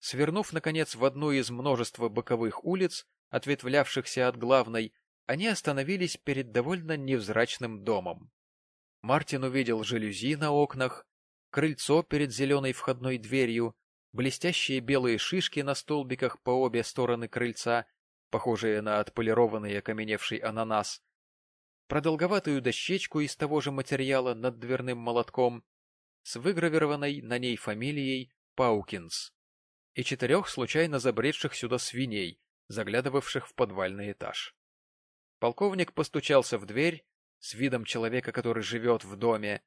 Свернув, наконец, в одну из множества боковых улиц, ответвлявшихся от главной, они остановились перед довольно невзрачным домом. Мартин увидел жалюзи на окнах, крыльцо перед зеленой входной дверью, блестящие белые шишки на столбиках по обе стороны крыльца, похожие на отполированный окаменевший ананас, продолговатую дощечку из того же материала над дверным молотком с выгравированной на ней фамилией Паукинс и четырех случайно забредших сюда свиней, заглядывавших в подвальный этаж. Полковник постучался в дверь с видом человека, который живет в доме,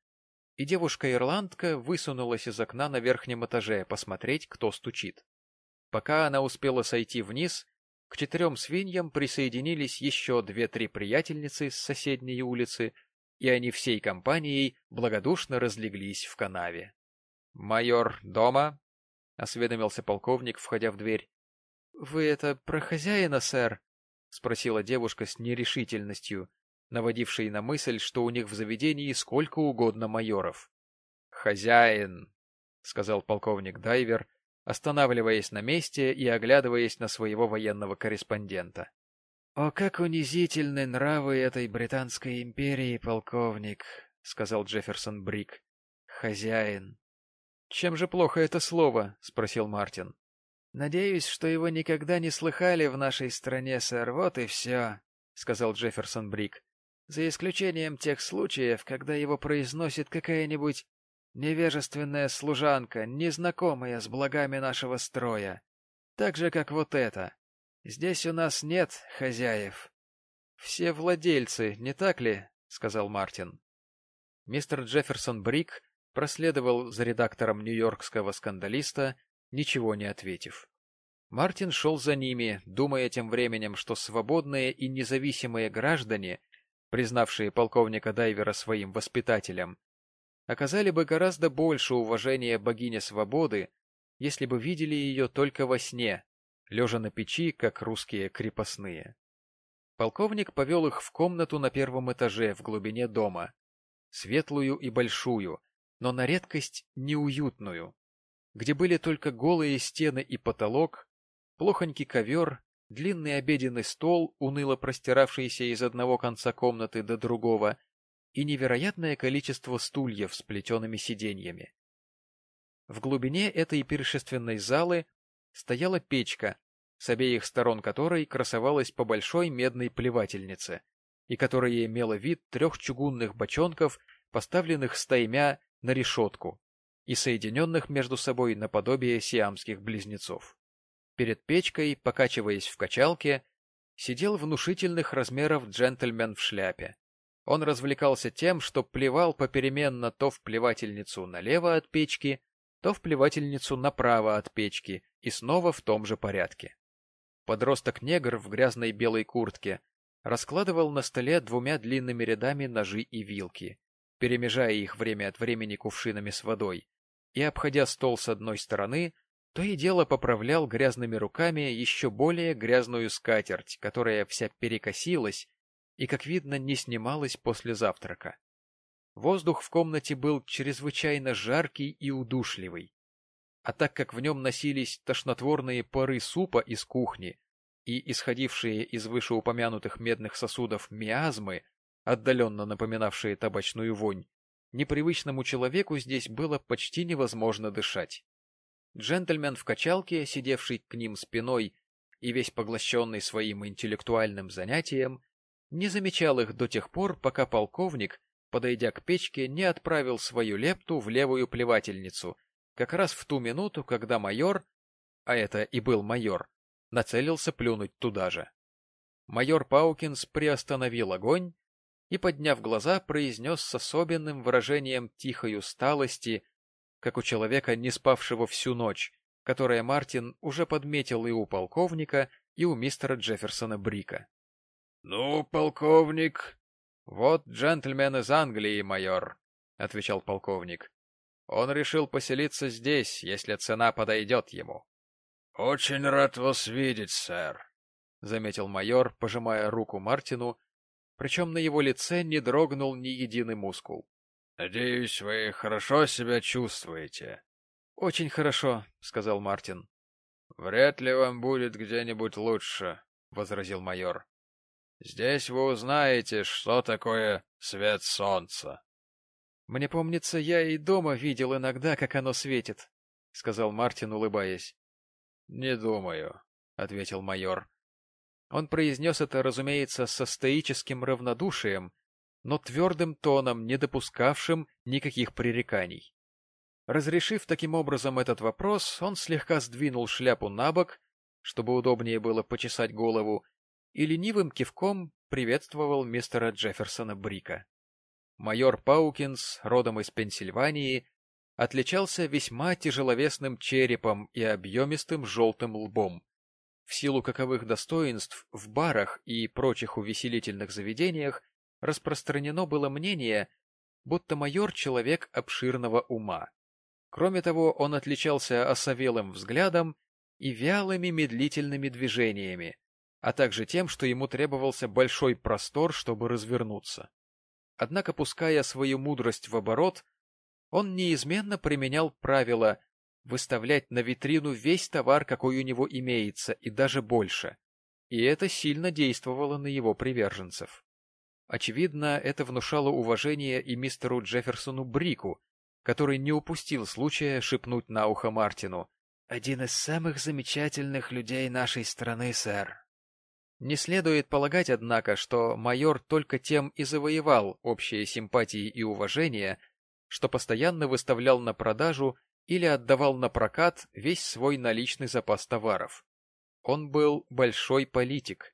и девушка-ирландка высунулась из окна на верхнем этаже посмотреть, кто стучит. Пока она успела сойти вниз, к четырем свиньям присоединились еще две-три приятельницы с соседней улицы, и они всей компанией благодушно разлеглись в канаве. — Майор дома? — осведомился полковник, входя в дверь. — Вы это про хозяина, сэр? — спросила девушка с нерешительностью, наводившей на мысль, что у них в заведении сколько угодно майоров. — Хозяин, — сказал полковник Дайвер, останавливаясь на месте и оглядываясь на своего военного корреспондента. — О, как унизительны нравы этой британской империи, полковник, — сказал Джефферсон Брик. — Хозяин. — Чем же плохо это слово? — спросил Мартин. — Надеюсь, что его никогда не слыхали в нашей стране, сэр, вот и все, — сказал Джефферсон Брик. — За исключением тех случаев, когда его произносит какая-нибудь Невежественная служанка, незнакомая с благами нашего строя. Так же, как вот это. Здесь у нас нет хозяев. Все владельцы, не так ли? — сказал Мартин. Мистер Джефферсон Брик проследовал за редактором нью-йоркского скандалиста, ничего не ответив. Мартин шел за ними, думая тем временем, что свободные и независимые граждане, признавшие полковника Дайвера своим воспитателем, оказали бы гораздо больше уважения богине свободы, если бы видели ее только во сне, лежа на печи, как русские крепостные. Полковник повел их в комнату на первом этаже в глубине дома, светлую и большую, но на редкость неуютную, где были только голые стены и потолок, плохонький ковер, длинный обеденный стол, уныло простиравшийся из одного конца комнаты до другого, и невероятное количество стульев с плетеными сиденьями. В глубине этой пиршественной залы стояла печка, с обеих сторон которой красовалась по большой медной плевательнице, и которая имела вид трех чугунных бочонков, поставленных стаймя на решетку и соединенных между собой наподобие сиамских близнецов. Перед печкой, покачиваясь в качалке, сидел внушительных размеров джентльмен в шляпе. Он развлекался тем, что плевал попеременно то в плевательницу налево от печки, то в плевательницу направо от печки и снова в том же порядке. Подросток-негр в грязной белой куртке раскладывал на столе двумя длинными рядами ножи и вилки, перемежая их время от времени кувшинами с водой, и, обходя стол с одной стороны, то и дело поправлял грязными руками еще более грязную скатерть, которая вся перекосилась и, как видно, не снималась после завтрака. Воздух в комнате был чрезвычайно жаркий и удушливый. А так как в нем носились тошнотворные пары супа из кухни и исходившие из вышеупомянутых медных сосудов миазмы, отдаленно напоминавшие табачную вонь, непривычному человеку здесь было почти невозможно дышать. Джентльмен в качалке, сидевший к ним спиной и весь поглощенный своим интеллектуальным занятием, не замечал их до тех пор, пока полковник, подойдя к печке, не отправил свою лепту в левую плевательницу, как раз в ту минуту, когда майор, а это и был майор, нацелился плюнуть туда же. Майор Паукинс приостановил огонь и, подняв глаза, произнес с особенным выражением тихой усталости, как у человека, не спавшего всю ночь, которое Мартин уже подметил и у полковника, и у мистера Джефферсона Брика. — Ну, полковник... — Вот джентльмен из Англии, майор, — отвечал полковник. — Он решил поселиться здесь, если цена подойдет ему. — Очень рад вас видеть, сэр, — заметил майор, пожимая руку Мартину, причем на его лице не дрогнул ни единый мускул. — Надеюсь, вы хорошо себя чувствуете. — Очень хорошо, — сказал Мартин. вряд ли вам будет где-нибудь лучше, — возразил майор. — Здесь вы узнаете, что такое свет солнца. — Мне помнится, я и дома видел иногда, как оно светит, — сказал Мартин, улыбаясь. — Не думаю, — ответил майор. Он произнес это, разумеется, со стоическим равнодушием, но твердым тоном, не допускавшим никаких пререканий. Разрешив таким образом этот вопрос, он слегка сдвинул шляпу на бок, чтобы удобнее было почесать голову, и ленивым кивком приветствовал мистера Джефферсона Брика. Майор Паукинс, родом из Пенсильвании, отличался весьма тяжеловесным черепом и объемистым желтым лбом, в силу каковых достоинств в барах и прочих увеселительных заведениях распространено было мнение, будто майор — человек обширного ума. Кроме того, он отличался осовелым взглядом и вялыми медлительными движениями, а также тем, что ему требовался большой простор, чтобы развернуться. Однако, пуская свою мудрость в оборот, он неизменно применял правило выставлять на витрину весь товар, какой у него имеется, и даже больше. И это сильно действовало на его приверженцев. Очевидно, это внушало уважение и мистеру Джефферсону Брику, который не упустил случая шепнуть на ухо Мартину. «Один из самых замечательных людей нашей страны, сэр». Не следует полагать, однако, что майор только тем и завоевал общие симпатии и уважение, что постоянно выставлял на продажу или отдавал на прокат весь свой наличный запас товаров. Он был большой политик.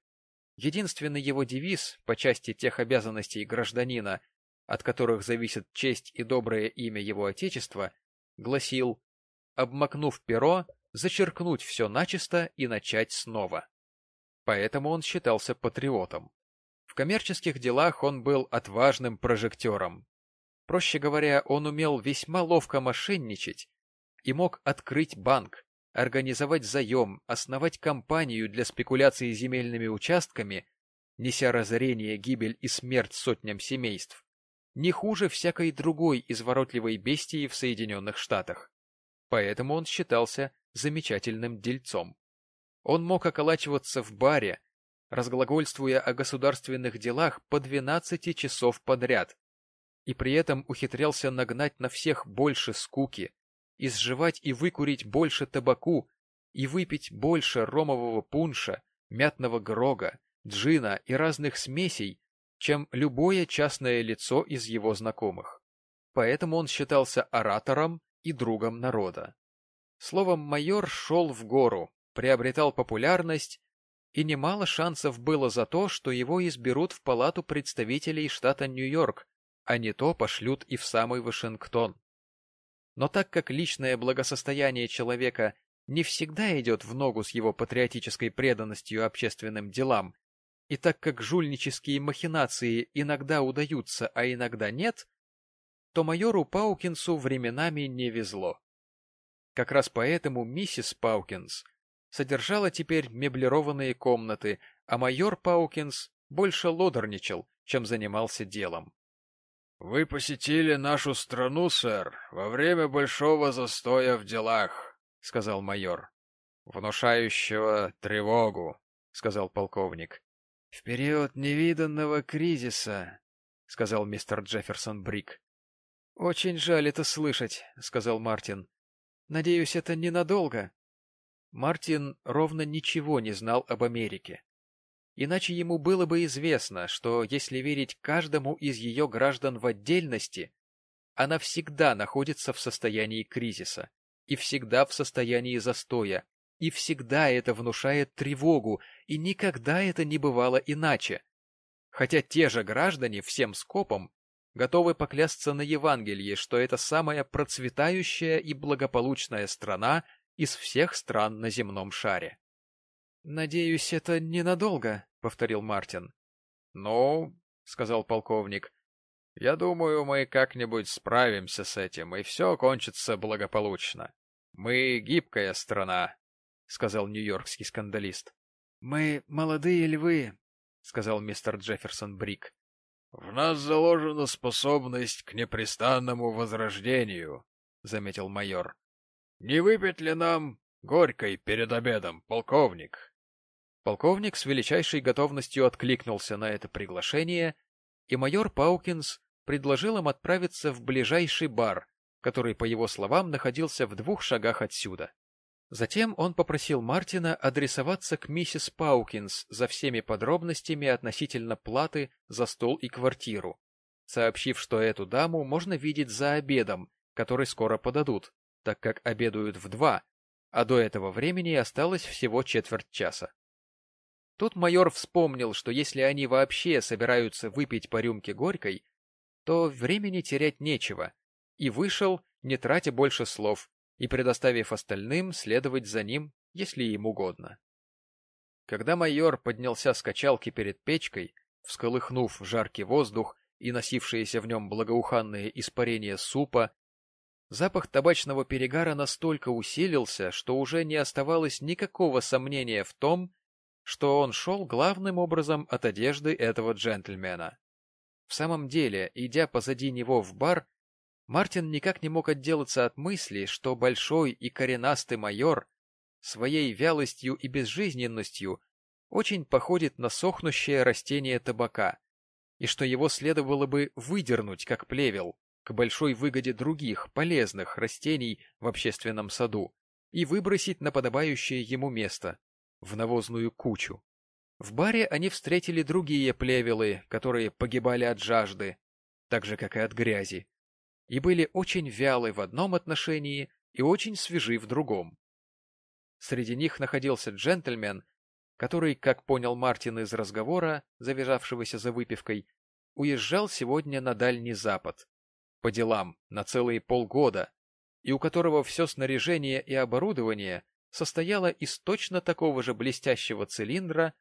Единственный его девиз по части тех обязанностей гражданина, от которых зависит честь и доброе имя его отечества, гласил «обмакнув перо, зачеркнуть все начисто и начать снова». Поэтому он считался патриотом. В коммерческих делах он был отважным прожектором. Проще говоря, он умел весьма ловко мошенничать и мог открыть банк, организовать заем, основать компанию для спекуляции земельными участками, неся разорение, гибель и смерть сотням семейств, не хуже всякой другой изворотливой бестии в Соединенных Штатах. Поэтому он считался замечательным дельцом. Он мог околачиваться в баре, разглагольствуя о государственных делах по 12 часов подряд, и при этом ухитрялся нагнать на всех больше скуки, изживать и выкурить больше табаку и выпить больше ромового пунша, мятного грога, джина и разных смесей, чем любое частное лицо из его знакомых. Поэтому он считался оратором и другом народа. Словом, майор шел в гору, приобретал популярность, и немало шансов было за то, что его изберут в палату представителей штата Нью-Йорк, а не то пошлют и в самый Вашингтон. Но так как личное благосостояние человека не всегда идет в ногу с его патриотической преданностью общественным делам, и так как жульнические махинации иногда удаются, а иногда нет, то майору Паукинсу временами не везло. Как раз поэтому миссис Паукинс содержала теперь меблированные комнаты, а майор Паукинс больше лодорничал, чем занимался делом. — Вы посетили нашу страну, сэр, во время большого застоя в делах, — сказал майор. — Внушающего тревогу, — сказал полковник. — В период невиданного кризиса, — сказал мистер Джефферсон Брик. — Очень жаль это слышать, — сказал Мартин. — Надеюсь, это ненадолго. Мартин ровно ничего не знал об Америке. Иначе ему было бы известно, что, если верить каждому из ее граждан в отдельности, она всегда находится в состоянии кризиса, и всегда в состоянии застоя, и всегда это внушает тревогу, и никогда это не бывало иначе. Хотя те же граждане всем скопом готовы поклясться на Евангелии, что это самая процветающая и благополучная страна из всех стран на земном шаре. «Надеюсь, это ненадолго», — повторил Мартин. «Ну, — сказал полковник, — я думаю, мы как-нибудь справимся с этим, и все кончится благополучно. Мы гибкая страна, — сказал нью-йоркский скандалист. — Мы молодые львы, — сказал мистер Джефферсон Брик. — В нас заложена способность к непрестанному возрождению, — заметил майор. — Не выпить ли нам Горькой перед обедом, полковник. Полковник с величайшей готовностью откликнулся на это приглашение, и майор Паукинс предложил им отправиться в ближайший бар, который, по его словам, находился в двух шагах отсюда. Затем он попросил Мартина адресоваться к миссис Паукинс за всеми подробностями относительно платы за стол и квартиру, сообщив, что эту даму можно видеть за обедом, который скоро подадут, так как обедают в два, а до этого времени осталось всего четверть часа. Тут майор вспомнил, что если они вообще собираются выпить по рюмке горькой, то времени терять нечего, и вышел, не тратя больше слов, и предоставив остальным следовать за ним, если им угодно. Когда майор поднялся с качалки перед печкой, всколыхнув жаркий воздух и носившиеся в нем благоуханные испарения супа, запах табачного перегара настолько усилился, что уже не оставалось никакого сомнения в том, что он шел главным образом от одежды этого джентльмена. В самом деле, идя позади него в бар, Мартин никак не мог отделаться от мысли, что большой и коренастый майор своей вялостью и безжизненностью очень походит на сохнущее растение табака, и что его следовало бы выдернуть, как плевел, к большой выгоде других, полезных растений в общественном саду и выбросить на подобающее ему место, в навозную кучу. В баре они встретили другие плевелы, которые погибали от жажды, так же, как и от грязи, и были очень вялы в одном отношении и очень свежи в другом. Среди них находился джентльмен, который, как понял Мартин из разговора, завязавшегося за выпивкой, уезжал сегодня на Дальний Запад, по делам, на целые полгода, и у которого все снаряжение и оборудование состояло из точно такого же блестящего цилиндра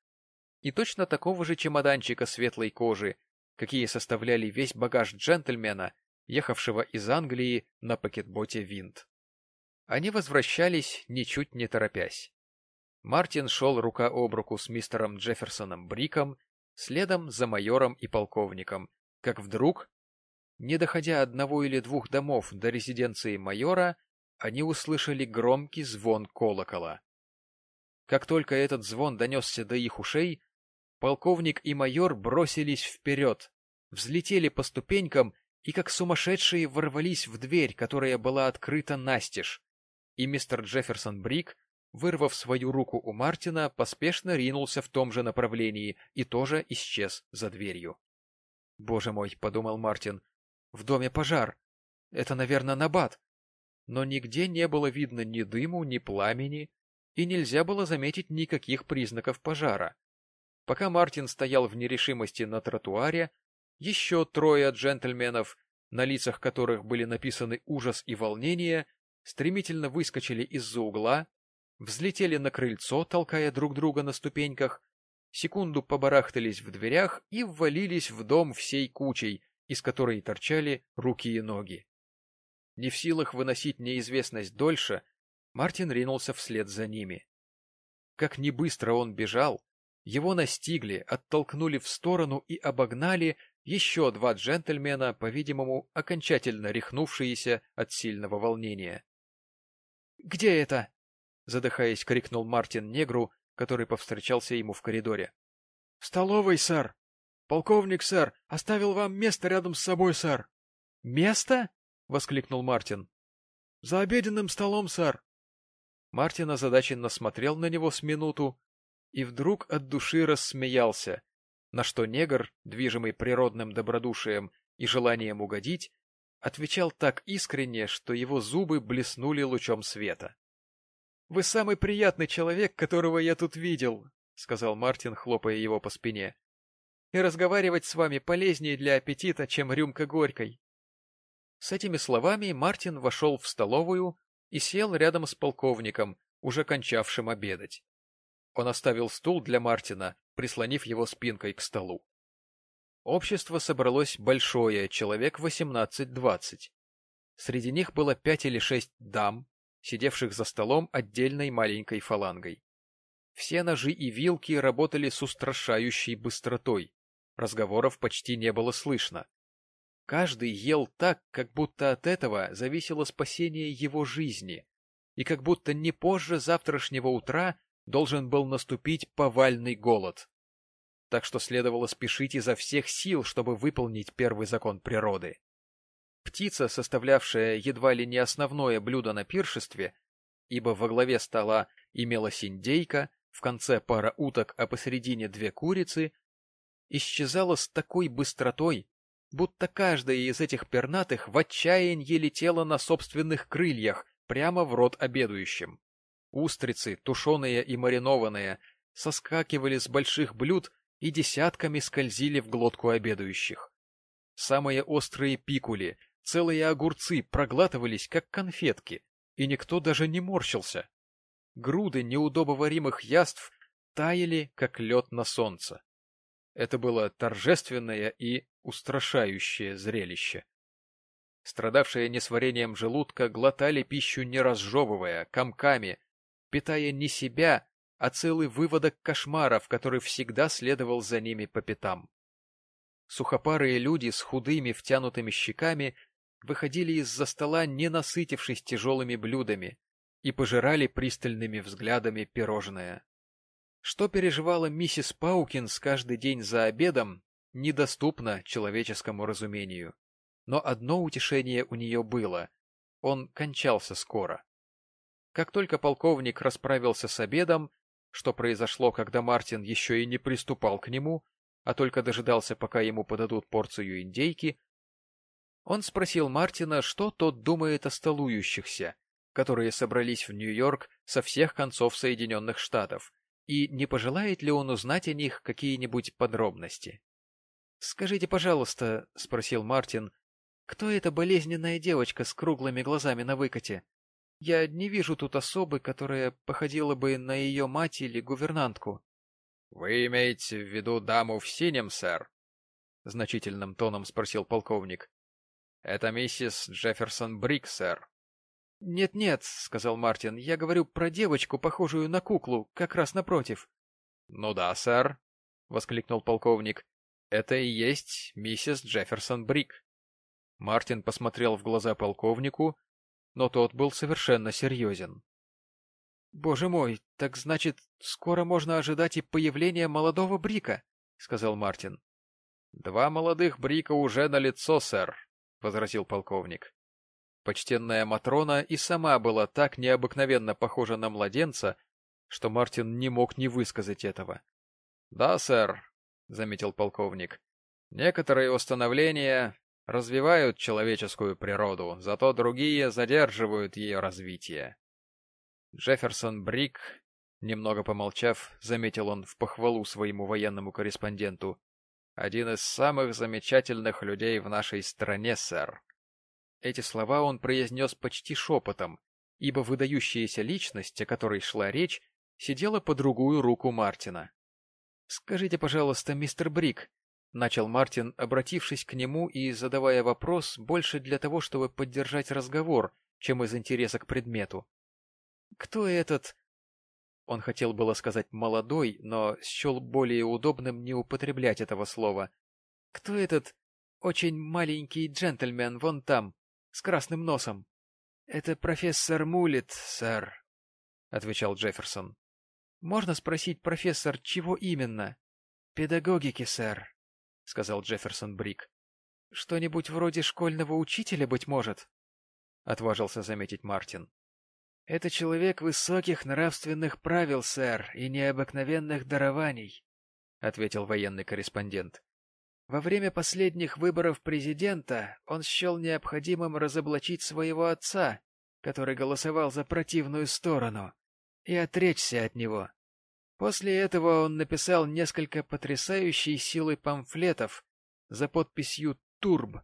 и точно такого же чемоданчика светлой кожи, какие составляли весь багаж джентльмена ехавшего из Англии на пакетботе «Винт». Они возвращались, ничуть не торопясь. Мартин шел рука об руку с мистером Джефферсоном Бриком, следом за майором и полковником, как вдруг, не доходя одного или двух домов до резиденции майора, они услышали громкий звон колокола. Как только этот звон донесся до их ушей, полковник и майор бросились вперед, взлетели по ступенькам и как сумасшедшие ворвались в дверь, которая была открыта настежь, и мистер Джефферсон Брик, вырвав свою руку у Мартина, поспешно ринулся в том же направлении и тоже исчез за дверью. «Боже мой!» — подумал Мартин. «В доме пожар. Это, наверное, набат». Но нигде не было видно ни дыму, ни пламени, и нельзя было заметить никаких признаков пожара. Пока Мартин стоял в нерешимости на тротуаре, еще трое джентльменов, на лицах которых были написаны ужас и волнение, стремительно выскочили из-за угла, взлетели на крыльцо, толкая друг друга на ступеньках, секунду побарахтались в дверях и ввалились в дом всей кучей, из которой торчали руки и ноги. Не в силах выносить неизвестность дольше, Мартин ринулся вслед за ними. Как не быстро он бежал, его настигли, оттолкнули в сторону и обогнали еще два джентльмена, по-видимому, окончательно рехнувшиеся от сильного волнения. — Где это? — задыхаясь, крикнул Мартин негру, который повстречался ему в коридоре. — В столовой, сэр. Полковник, сэр, оставил вам место рядом с собой, сэр. — Место? — воскликнул Мартин. — За обеденным столом, сэр. Мартин озадаченно смотрел на него с минуту и вдруг от души рассмеялся, на что негр, движимый природным добродушием и желанием угодить, отвечал так искренне, что его зубы блеснули лучом света. — Вы самый приятный человек, которого я тут видел, — сказал Мартин, хлопая его по спине. — И разговаривать с вами полезнее для аппетита, чем рюмка горькой. С этими словами Мартин вошел в столовую и сел рядом с полковником, уже кончавшим обедать. Он оставил стул для Мартина, прислонив его спинкой к столу. Общество собралось большое, человек восемнадцать-двадцать. Среди них было пять или шесть дам, сидевших за столом отдельной маленькой фалангой. Все ножи и вилки работали с устрашающей быстротой. Разговоров почти не было слышно. Каждый ел так, как будто от этого зависело спасение его жизни, и как будто не позже завтрашнего утра должен был наступить повальный голод. Так что следовало спешить изо всех сил, чтобы выполнить первый закон природы. Птица, составлявшая едва ли не основное блюдо на пиршестве, ибо во главе стола имелась индейка, в конце пара уток, а посередине две курицы, исчезала с такой быстротой, будто каждая из этих пернатых в отчаянии летела на собственных крыльях прямо в рот обедающим. Устрицы, тушеные и маринованные, соскакивали с больших блюд и десятками скользили в глотку обедающих. Самые острые пикули, целые огурцы проглатывались, как конфетки, и никто даже не морщился. Груды неудобоваримых яств таяли, как лед на солнце. Это было торжественное и устрашающее зрелище. Страдавшие несварением желудка глотали пищу не разжевывая, комками, питая не себя, а целый выводок кошмаров, который всегда следовал за ними по пятам. Сухопарые люди с худыми втянутыми щеками выходили из-за стола, не насытившись тяжелыми блюдами, и пожирали пристальными взглядами пирожное. Что переживала миссис Паукинс каждый день за обедом, недоступно человеческому разумению. Но одно утешение у нее было — он кончался скоро. Как только полковник расправился с обедом, что произошло, когда Мартин еще и не приступал к нему, а только дожидался, пока ему подадут порцию индейки, он спросил Мартина, что тот думает о столующихся, которые собрались в Нью-Йорк со всех концов Соединенных Штатов, и не пожелает ли он узнать о них какие-нибудь подробности. — Скажите, пожалуйста, — спросил Мартин, — кто эта болезненная девочка с круглыми глазами на выкате? Я не вижу тут особы, которая походила бы на ее мать или гувернантку. — Вы имеете в виду даму в синем, сэр? — значительным тоном спросил полковник. — Это миссис Джефферсон Брик, сэр. «Нет, — Нет-нет, — сказал Мартин, — я говорю про девочку, похожую на куклу, как раз напротив. — Ну да, сэр, — воскликнул полковник. Это и есть миссис Джефферсон Брик. Мартин посмотрел в глаза полковнику, но тот был совершенно серьезен. — Боже мой, так значит, скоро можно ожидать и появления молодого Брика, — сказал Мартин. — Два молодых Брика уже на лицо, сэр, — возразил полковник. Почтенная Матрона и сама была так необыкновенно похожа на младенца, что Мартин не мог не высказать этого. — Да, сэр, — заметил полковник. — Некоторые установления развивают человеческую природу, зато другие задерживают ее развитие. Джефферсон Брик, немного помолчав, заметил он в похвалу своему военному корреспонденту, один из самых замечательных людей в нашей стране, сэр. Эти слова он произнес почти шепотом, ибо выдающаяся личность, о которой шла речь, сидела по другую руку Мартина. — Скажите, пожалуйста, мистер Брик, — начал Мартин, обратившись к нему и задавая вопрос больше для того, чтобы поддержать разговор, чем из интереса к предмету. — Кто этот... Он хотел было сказать «молодой», но счел более удобным не употреблять этого слова. — Кто этот очень маленький джентльмен вон там, с красным носом? — Это профессор Мулит, сэр, — отвечал Джефферсон. Можно спросить, профессор, чего именно? Педагогики, сэр, сказал Джефферсон Брик. Что-нибудь вроде школьного учителя, быть может? Отважился заметить Мартин. Это человек высоких нравственных правил, сэр, и необыкновенных дарований, ответил военный корреспондент. Во время последних выборов президента он счел необходимым разоблачить своего отца, который голосовал за противную сторону, и отречься от него. После этого он написал несколько потрясающей силой памфлетов за подписью «Турб»,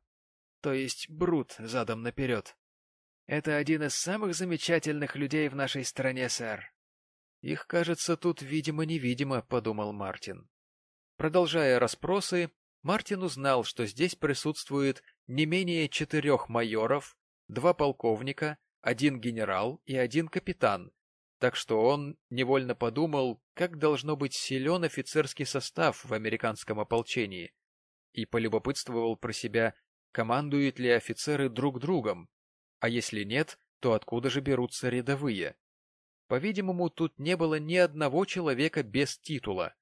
то есть «Брут» задом наперед. Это один из самых замечательных людей в нашей стране, сэр. Их, кажется, тут видимо-невидимо, — подумал Мартин. Продолжая расспросы, Мартин узнал, что здесь присутствует не менее четырех майоров, два полковника, один генерал и один капитан, так что он невольно подумал, как должно быть силен офицерский состав в американском ополчении, и полюбопытствовал про себя, командуют ли офицеры друг другом, а если нет, то откуда же берутся рядовые? По-видимому, тут не было ни одного человека без титула,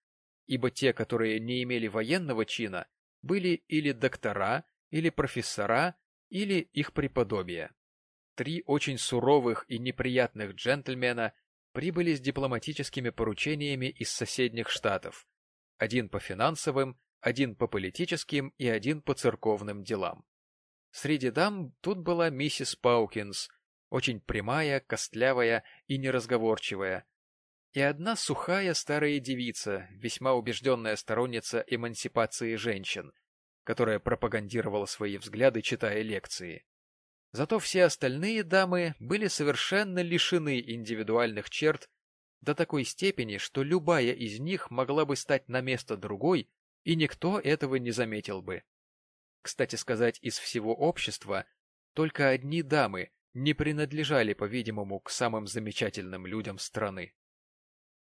ибо те, которые не имели военного чина, были или доктора, или профессора, или их преподобия. Три очень суровых и неприятных джентльмена прибыли с дипломатическими поручениями из соседних штатов, один по финансовым, один по политическим и один по церковным делам. Среди дам тут была миссис Паукинс, очень прямая, костлявая и неразговорчивая, и одна сухая старая девица, весьма убежденная сторонница эмансипации женщин, которая пропагандировала свои взгляды, читая лекции. Зато все остальные дамы были совершенно лишены индивидуальных черт до такой степени, что любая из них могла бы стать на место другой, и никто этого не заметил бы. Кстати сказать, из всего общества только одни дамы не принадлежали, по-видимому, к самым замечательным людям страны.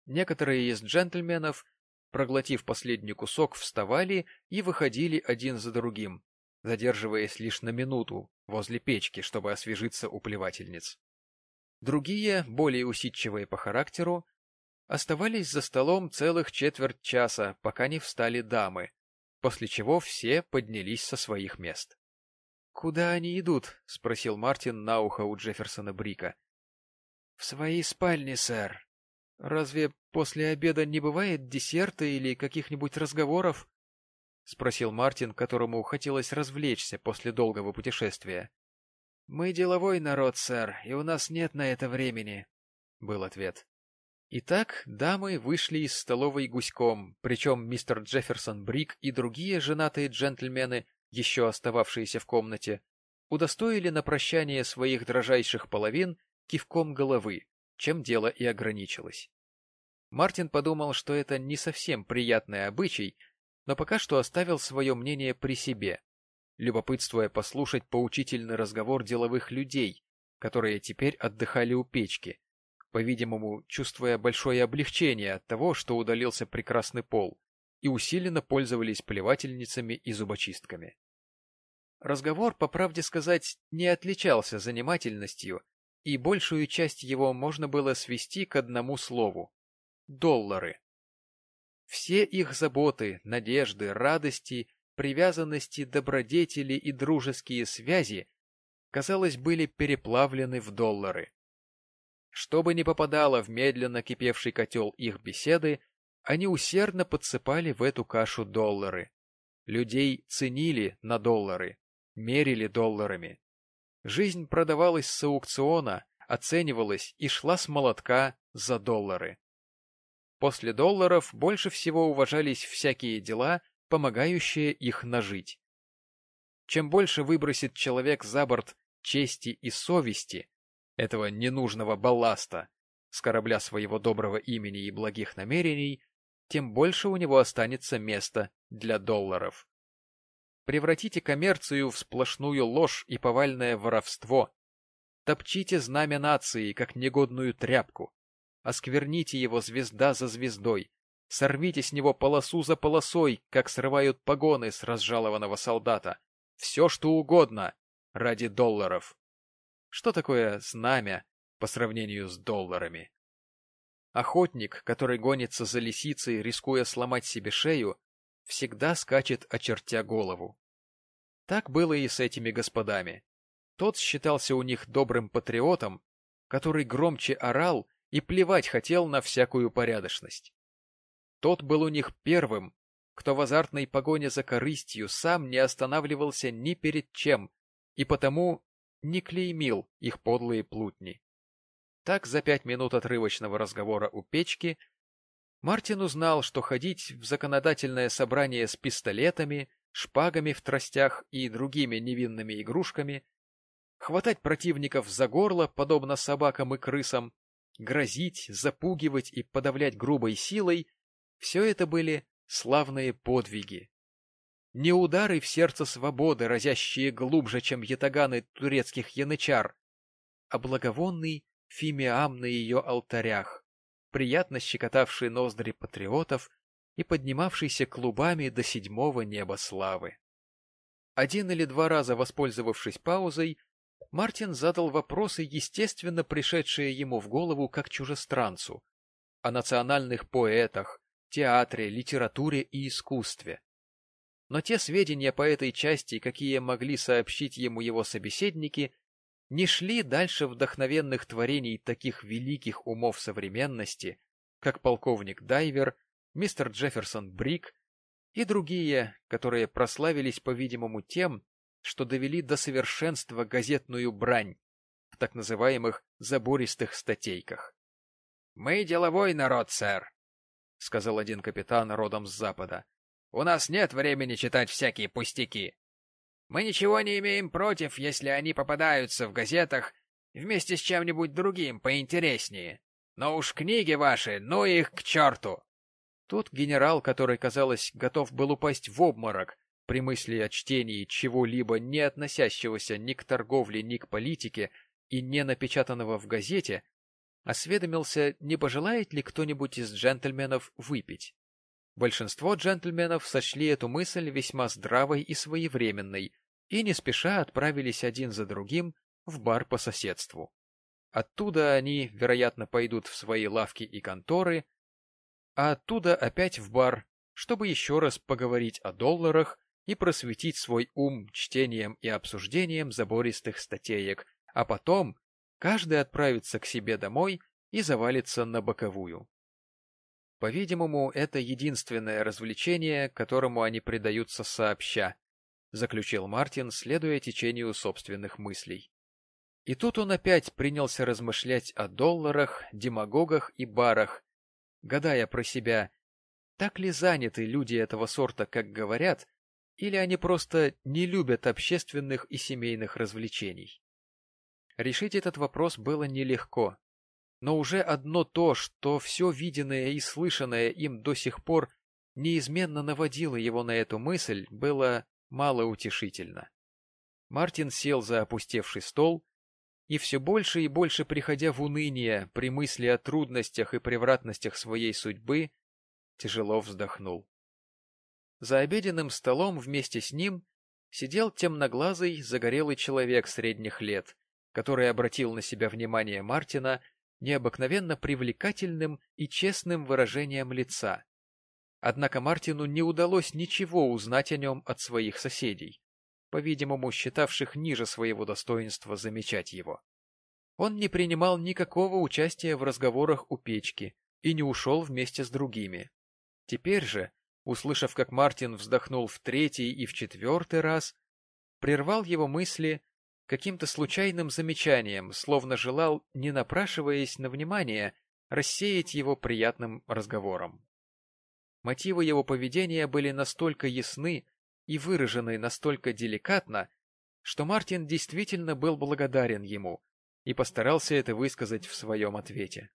Некоторые из джентльменов, проглотив последний кусок, вставали и выходили один за другим, задерживаясь лишь на минуту возле печки, чтобы освежиться у плевательниц. Другие, более усидчивые по характеру, оставались за столом целых четверть часа, пока не встали дамы, после чего все поднялись со своих мест. «Куда они идут?» — спросил Мартин на ухо у Джефферсона Брика. «В своей спальне, сэр. Разве после обеда не бывает десерта или каких-нибудь разговоров?» — спросил Мартин, которому хотелось развлечься после долгого путешествия. «Мы деловой народ, сэр, и у нас нет на это времени», — был ответ. Итак, дамы вышли из столовой гуськом, причем мистер Джефферсон Брик и другие женатые джентльмены еще остававшиеся в комнате, удостоили на прощание своих дрожайших половин кивком головы, чем дело и ограничилось. Мартин подумал, что это не совсем приятный обычай, но пока что оставил свое мнение при себе, любопытствуя послушать поучительный разговор деловых людей, которые теперь отдыхали у печки, по-видимому, чувствуя большое облегчение от того, что удалился прекрасный пол, и усиленно пользовались плевательницами и зубочистками. Разговор, по правде сказать, не отличался занимательностью, и большую часть его можно было свести к одному слову — доллары. Все их заботы, надежды, радости, привязанности, добродетели и дружеские связи, казалось, были переплавлены в доллары. Что бы ни попадало в медленно кипевший котел их беседы, они усердно подсыпали в эту кашу доллары. Людей ценили на доллары, мерили долларами. Жизнь продавалась с аукциона, оценивалась и шла с молотка за доллары. После долларов больше всего уважались всякие дела, помогающие их нажить. Чем больше выбросит человек за борт чести и совести, этого ненужного балласта, с корабля своего доброго имени и благих намерений, тем больше у него останется места для долларов. Превратите коммерцию в сплошную ложь и повальное воровство. Топчите знамя нации, как негодную тряпку. Оскверните его звезда за звездой. Сорвите с него полосу за полосой, как срывают погоны с разжалованного солдата. Все, что угодно, ради долларов. Что такое знамя по сравнению с долларами? Охотник, который гонится за лисицей, рискуя сломать себе шею, всегда скачет, очертя голову. Так было и с этими господами. Тот считался у них добрым патриотом, который громче орал и плевать хотел на всякую порядочность. Тот был у них первым, кто в азартной погоне за корыстью сам не останавливался ни перед чем и потому не клеймил их подлые плутни. Так, за пять минут отрывочного разговора у печки, Мартин узнал, что ходить в законодательное собрание с пистолетами, шпагами в тростях и другими невинными игрушками, хватать противников за горло, подобно собакам и крысам, грозить, запугивать и подавлять грубой силой — все это были славные подвиги. Не удары в сердце свободы, разящие глубже, чем ятаганы турецких янычар, а благовонный фимиам на ее алтарях, приятно щекотавший ноздри патриотов и поднимавшийся клубами до седьмого неба славы. Один или два раза воспользовавшись паузой, Мартин задал вопросы, естественно пришедшие ему в голову как чужестранцу, о национальных поэтах, театре, литературе и искусстве. Но те сведения по этой части, какие могли сообщить ему его собеседники, не шли дальше вдохновенных творений таких великих умов современности, как полковник Дайвер, мистер Джефферсон Брик и другие, которые прославились, по-видимому, тем, что довели до совершенства газетную брань в так называемых забористых статейках. — Мы деловой народ, сэр, — сказал один капитан родом с запада. — У нас нет времени читать всякие пустяки. Мы ничего не имеем против, если они попадаются в газетах вместе с чем-нибудь другим поинтереснее. Но уж книги ваши, ну их к черту! Тут генерал, который, казалось, готов был упасть в обморок при мысли о чтении чего-либо не относящегося ни к торговле, ни к политике и не напечатанного в газете, осведомился, не пожелает ли кто-нибудь из джентльменов выпить. Большинство джентльменов сочли эту мысль весьма здравой и своевременной, и не спеша отправились один за другим в бар по соседству. Оттуда они, вероятно, пойдут в свои лавки и конторы, а оттуда опять в бар, чтобы еще раз поговорить о долларах и просветить свой ум чтением и обсуждением забористых статеек, а потом каждый отправится к себе домой и завалится на боковую. По-видимому, это единственное развлечение, которому они предаются сообща, заключил Мартин, следуя течению собственных мыслей. И тут он опять принялся размышлять о долларах, демагогах и барах, гадая про себя, так ли заняты люди этого сорта, как говорят, или они просто не любят общественных и семейных развлечений. Решить этот вопрос было нелегко. Но уже одно то, что все виденное и слышанное им до сих пор неизменно наводило его на эту мысль, было малоутешительно. Мартин сел за опустевший стол и все больше и больше приходя в уныние при мысли о трудностях и превратностях своей судьбы, тяжело вздохнул. За обеденным столом вместе с ним сидел темноглазый загорелый человек средних лет, который обратил на себя внимание Мартина необыкновенно привлекательным и честным выражением лица. Однако Мартину не удалось ничего узнать о нем от своих соседей, по-видимому, считавших ниже своего достоинства замечать его. Он не принимал никакого участия в разговорах у печки и не ушел вместе с другими. Теперь же, услышав, как Мартин вздохнул в третий и в четвертый раз, прервал его мысли каким-то случайным замечанием, словно желал, не напрашиваясь на внимание, рассеять его приятным разговором. Мотивы его поведения были настолько ясны и выражены настолько деликатно, что Мартин действительно был благодарен ему и постарался это высказать в своем ответе.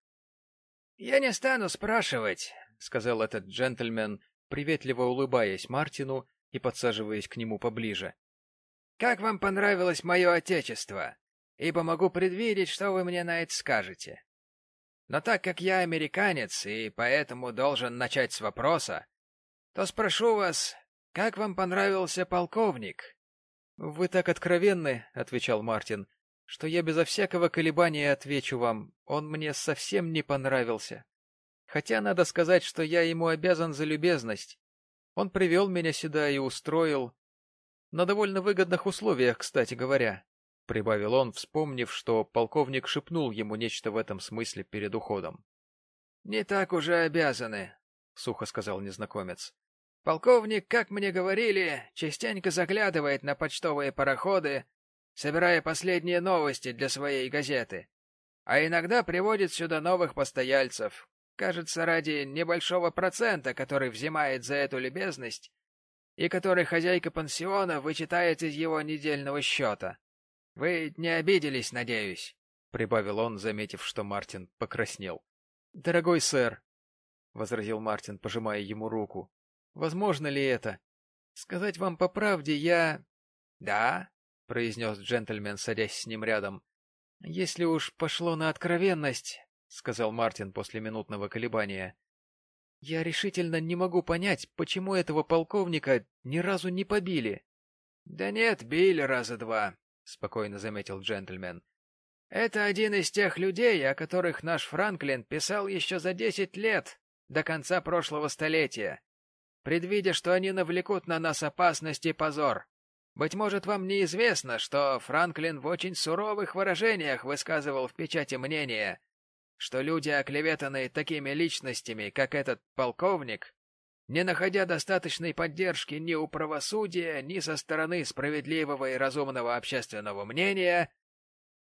— Я не стану спрашивать, — сказал этот джентльмен, приветливо улыбаясь Мартину и подсаживаясь к нему поближе. Как вам понравилось мое отечество? Ибо могу предвидеть, что вы мне на это скажете. Но так как я американец и поэтому должен начать с вопроса, то спрошу вас, как вам понравился полковник? — Вы так откровенны, — отвечал Мартин, — что я безо всякого колебания отвечу вам, он мне совсем не понравился. Хотя надо сказать, что я ему обязан за любезность. Он привел меня сюда и устроил, на довольно выгодных условиях, кстати говоря, — прибавил он, вспомнив, что полковник шепнул ему нечто в этом смысле перед уходом. — Не так уже обязаны, — сухо сказал незнакомец. — Полковник, как мне говорили, частенько заглядывает на почтовые пароходы, собирая последние новости для своей газеты, а иногда приводит сюда новых постояльцев, кажется, ради небольшого процента, который взимает за эту любезность и который хозяйка пансиона вычитает из его недельного счета. Вы не обиделись, надеюсь? — прибавил он, заметив, что Мартин покраснел. — Дорогой сэр, — возразил Мартин, пожимая ему руку, — возможно ли это? Сказать вам по правде, я... — Да, — произнес джентльмен, садясь с ним рядом. — Если уж пошло на откровенность, — сказал Мартин после минутного колебания, я решительно не могу понять, почему этого полковника ни разу не побили. — Да нет, били раза два, спокойно заметил джентльмен. Это один из тех людей, о которых наш Франклин писал еще за десять лет, до конца прошлого столетия, предвидя, что они навлекут на нас опасность и позор. Быть может, вам неизвестно, что Франклин в очень суровых выражениях высказывал в печати мнение, что люди, оклеветанные такими личностями, как этот полковник, не находя достаточной поддержки ни у правосудия, ни со стороны справедливого и разумного общественного мнения,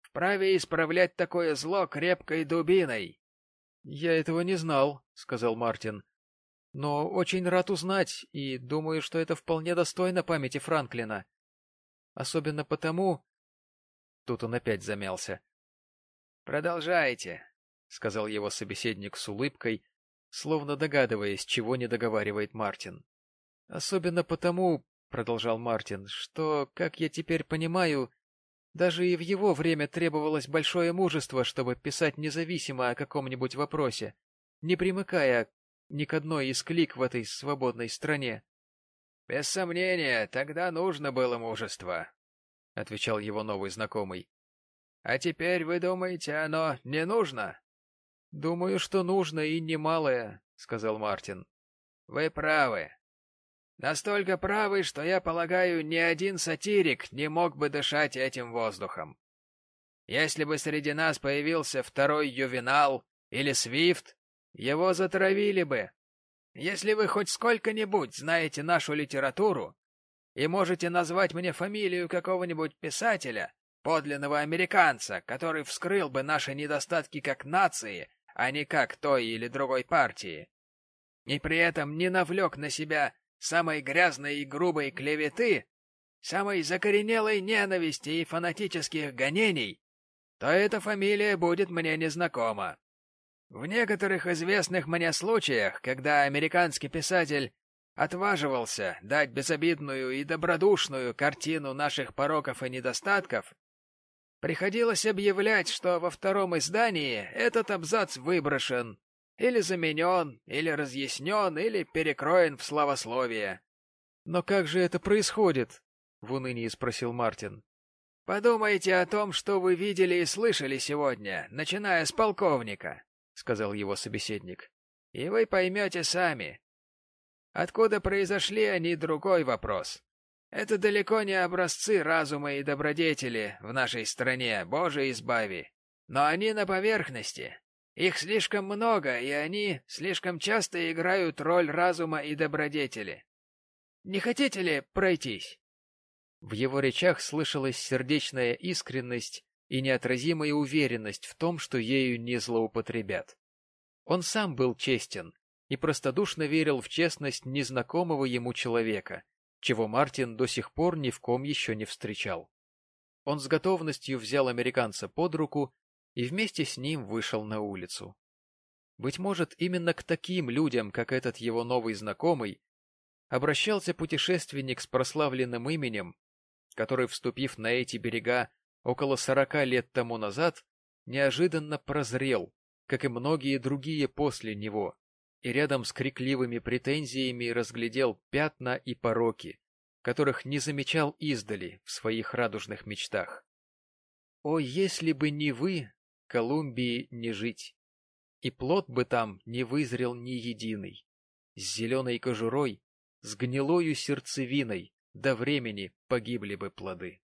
вправе исправлять такое зло крепкой дубиной. — Я этого не знал, — сказал Мартин. — Но очень рад узнать, и думаю, что это вполне достойно памяти Франклина. Особенно потому... Тут он опять замялся. — Продолжайте, — сказал его собеседник с улыбкой, словно догадываясь, чего не договаривает Мартин. — Особенно потому, — продолжал Мартин, — что, как я теперь понимаю, даже и в его время требовалось большое мужество, чтобы писать независимо о каком-нибудь вопросе, не примыкая ни к одной из клик в этой свободной стране. — Без сомнения, тогда нужно было мужество, — отвечал его новый знакомый. — А теперь, вы думаете, оно не нужно? — Думаю, что нужно и немалое, — сказал Мартин. — Вы правы. Настолько правы, что, я полагаю, ни один сатирик не мог бы дышать этим воздухом. Если бы среди нас появился второй Ювенал или Свифт, его затравили бы, если вы хоть сколько-нибудь знаете нашу литературу и можете назвать мне фамилию какого-нибудь писателя, подлинного американца, который вскрыл бы наши недостатки как нации, а не как той или другой партии, и при этом не навлек на себя самой грязной и грубой клеветы, самой закоренелой ненависти и фанатических гонений, то эта фамилия будет мне незнакома. В некоторых известных мне случаях, когда американский писатель отваживался дать безобидную и добродушную картину наших пороков и недостатков, приходилось объявлять, что во втором издании этот абзац выброшен, или заменен, или разъяснен, или перекроен в славословие. — Но как же это происходит? — в унынии спросил Мартин. — Подумайте о том, что вы видели и слышали сегодня, начиная с полковника. — сказал его собеседник. — И вы поймете сами. Откуда произошли они — другой вопрос. Это далеко не образцы разума и добродетели в нашей стране, Боже избави. Но они на поверхности. Их слишком много, и они слишком часто играют роль разума и добродетели. Не хотите ли пройтись? В его речах слышалась сердечная искренность и неотразимая уверенность в том, что ею не злоупотребят. Он сам был честен и простодушно верил в честность незнакомого ему человека, чего Мартин до сих пор ни в ком еще не встречал. Он с готовностью взял американца под руку и вместе с ним вышел на улицу. Быть может, именно к таким людям, как этот его новый знакомый, обращался путешественник с прославленным именем, который, вступив на эти берега, около сорока лет тому назад неожиданно прозрел, как и многие другие после него, и рядом с крикливыми претензиями разглядел пятна и пороки, которых не замечал издали в своих радужных мечтах. О, если бы не вы, Колумбии не жить, и плод бы там не вызрел ни единый, с зеленой кожурой, с гнилою сердцевиной, до времени погибли бы плоды.